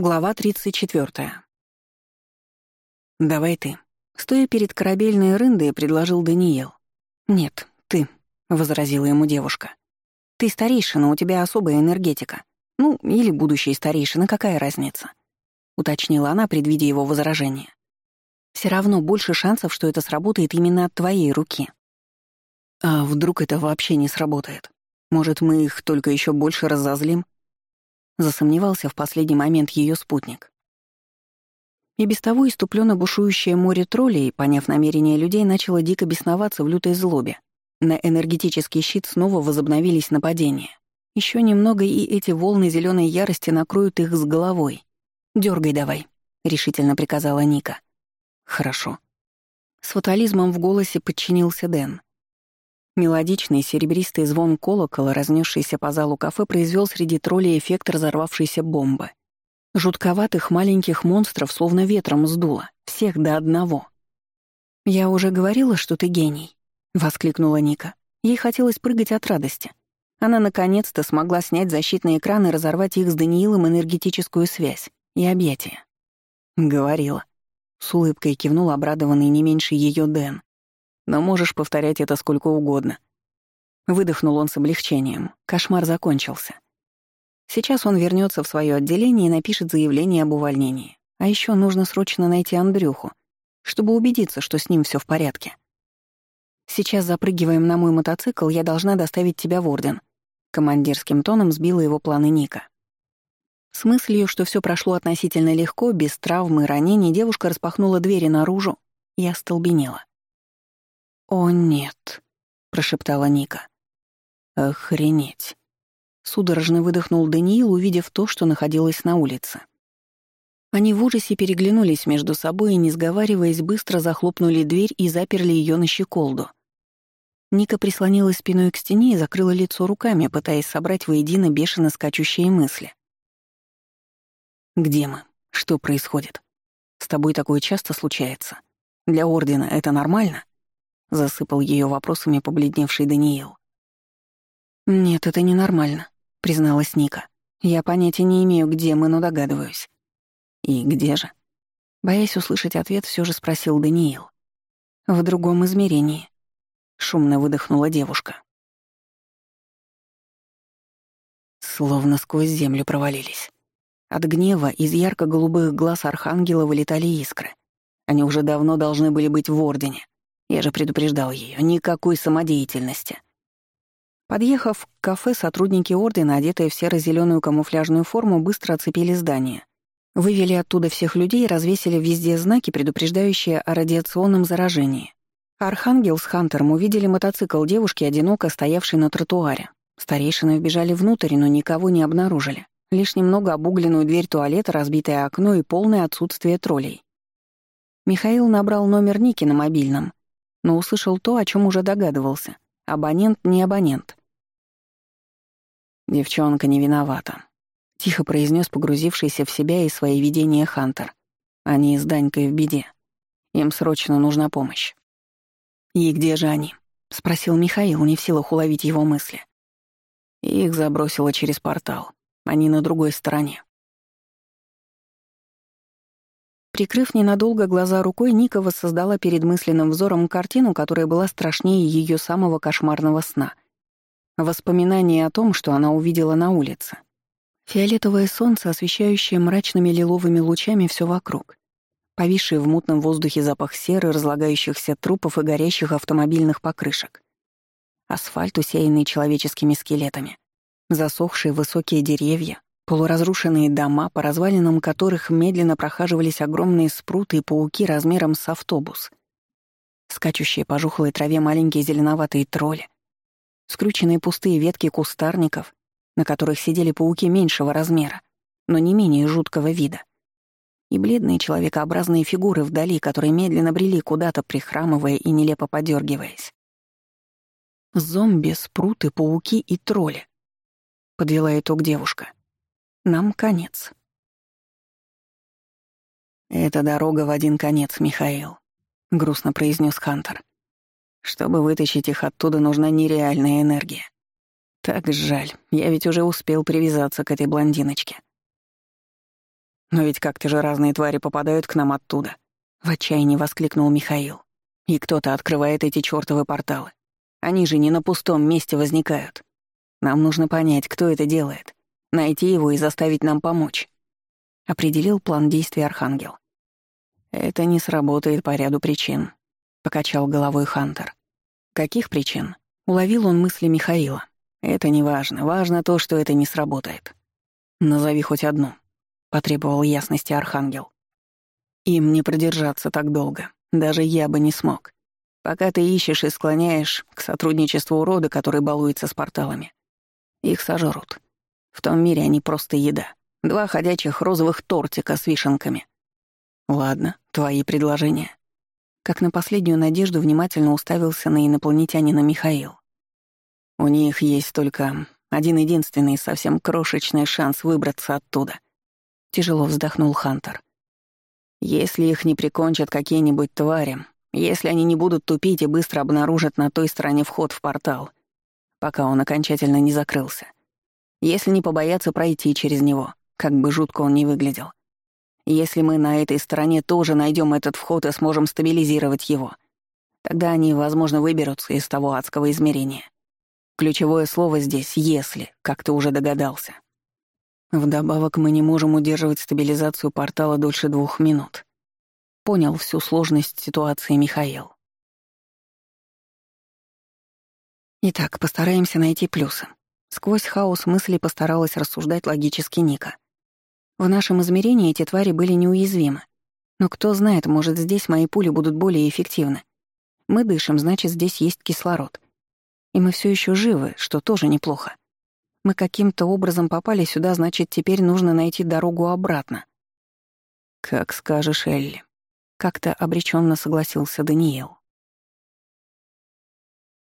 Глава 34. «Давай ты». Стоя перед корабельной рындой, предложил Даниил. «Нет, ты», — возразила ему девушка. «Ты старейшина, у тебя особая энергетика. Ну, или будущий старейшина, какая разница?» — уточнила она, предвидя его возражение. «Все равно больше шансов, что это сработает именно от твоей руки». «А вдруг это вообще не сработает? Может, мы их только еще больше разозлим?» засомневался в последний момент ее спутник. И без того иступленно бушующее море троллей, поняв намерения людей, начало дико бесноваться в лютой злобе. На энергетический щит снова возобновились нападения. Еще немного, и эти волны зеленой ярости накроют их с головой. Дергай давай», — решительно приказала Ника. «Хорошо». С фатализмом в голосе подчинился Дэн. Мелодичный серебристый звон колокола, разнесшийся по залу кафе, произвел среди троллей эффект разорвавшейся бомбы. Жутковатых маленьких монстров словно ветром сдуло, всех до одного. «Я уже говорила, что ты гений», — воскликнула Ника. Ей хотелось прыгать от радости. Она наконец-то смогла снять защитные экраны и разорвать их с Даниилом энергетическую связь и объятия. «Говорила», — с улыбкой кивнул обрадованный не меньше ее Дэн но можешь повторять это сколько угодно». Выдохнул он с облегчением. Кошмар закончился. Сейчас он вернется в свое отделение и напишет заявление об увольнении. А еще нужно срочно найти Андрюху, чтобы убедиться, что с ним все в порядке. «Сейчас запрыгиваем на мой мотоцикл, я должна доставить тебя в Орден», — командирским тоном сбила его планы Ника. С мыслью, что все прошло относительно легко, без травм и ранений, девушка распахнула двери наружу и остолбенела. «О, нет!» — прошептала Ника. «Охренеть!» Судорожно выдохнул Даниил, увидев то, что находилось на улице. Они в ужасе переглянулись между собой и, не сговариваясь, быстро захлопнули дверь и заперли ее на щеколду. Ника прислонилась спиной к стене и закрыла лицо руками, пытаясь собрать воедино бешено скачущие мысли. «Где мы? Что происходит? С тобой такое часто случается? Для Ордена это нормально?» — засыпал ее вопросами побледневший Даниил. «Нет, это ненормально», — призналась Ника. «Я понятия не имею, где мы, но догадываюсь». «И где же?» Боясь услышать ответ, все же спросил Даниил. «В другом измерении», — шумно выдохнула девушка. Словно сквозь землю провалились. От гнева из ярко-голубых глаз Архангела вылетали искры. Они уже давно должны были быть в Ордене. Я же предупреждал ее, никакой самодеятельности. Подъехав к кафе, сотрудники Ордена, одетые в серо-зеленую камуфляжную форму, быстро оцепили здание. Вывели оттуда всех людей и развесили везде знаки, предупреждающие о радиационном заражении. Архангел с Хантером увидели мотоцикл девушки, одиноко стоявшей на тротуаре. Старейшины вбежали внутрь, но никого не обнаружили. Лишь немного обугленную дверь туалета, разбитое окно и полное отсутствие троллей. Михаил набрал номер Ники на мобильном но услышал то, о чем уже догадывался. Абонент не абонент. «Девчонка не виновата», — тихо произнес погрузившийся в себя и свои видения Хантер. «Они с Данькой в беде. Им срочно нужна помощь». «И где же они?» — спросил Михаил, не в силах уловить его мысли. Их забросило через портал. Они на другой стороне. Прикрыв ненадолго глаза рукой, Никова создала перед мысленным взором картину, которая была страшнее ее самого кошмарного сна. Воспоминание о том, что она увидела на улице. Фиолетовое солнце, освещающее мрачными лиловыми лучами все вокруг. Повисший в мутном воздухе запах серы, разлагающихся трупов и горящих автомобильных покрышек. Асфальт, усеянный человеческими скелетами. Засохшие высокие деревья, Полуразрушенные дома, по развалинам которых медленно прохаживались огромные спруты и пауки размером с автобус. Скачущие по жухлой траве маленькие зеленоватые тролли. Скрученные пустые ветки кустарников, на которых сидели пауки меньшего размера, но не менее жуткого вида. И бледные человекообразные фигуры вдали, которые медленно брели куда-то, прихрамывая и нелепо подергиваясь. Зомби, спруты, пауки и тролли. Подвела итог девушка. Нам конец. Это дорога в один конец, Михаил», — грустно произнес Хантер. «Чтобы вытащить их оттуда, нужна нереальная энергия. Так жаль, я ведь уже успел привязаться к этой блондиночке». «Но ведь как-то же разные твари попадают к нам оттуда», — в отчаянии воскликнул Михаил. «И кто-то открывает эти чёртовы порталы. Они же не на пустом месте возникают. Нам нужно понять, кто это делает, Найти его и заставить нам помочь», — определил план действий Архангел. «Это не сработает по ряду причин», — покачал головой Хантер. «Каких причин?» — уловил он мысли Михаила. «Это не важно. Важно то, что это не сработает». «Назови хоть одну», — потребовал ясности Архангел. «Им не продержаться так долго. Даже я бы не смог. Пока ты ищешь и склоняешь к сотрудничеству урода, который балуется с порталами. Их сожрут. В том мире они просто еда. Два ходячих розовых тортика с вишенками. Ладно, твои предложения. Как на последнюю надежду внимательно уставился на инопланетянина Михаил. У них есть только один единственный совсем крошечный шанс выбраться оттуда. Тяжело вздохнул Хантер. Если их не прикончат какие-нибудь твари, если они не будут тупить и быстро обнаружат на той стороне вход в портал, пока он окончательно не закрылся если не побояться пройти через него, как бы жутко он ни выглядел. Если мы на этой стороне тоже найдем этот вход и сможем стабилизировать его, тогда они, возможно, выберутся из того адского измерения. Ключевое слово здесь «если», как ты уже догадался. Вдобавок мы не можем удерживать стабилизацию портала дольше двух минут. Понял всю сложность ситуации Михаил. Итак, постараемся найти плюсы. Сквозь хаос мыслей постаралась рассуждать логически Ника. В нашем измерении эти твари были неуязвимы. Но кто знает, может, здесь мои пули будут более эффективны. Мы дышим, значит, здесь есть кислород. И мы все еще живы, что тоже неплохо. Мы каким-то образом попали сюда, значит, теперь нужно найти дорогу обратно. «Как скажешь, Элли», — как-то обреченно согласился Даниил.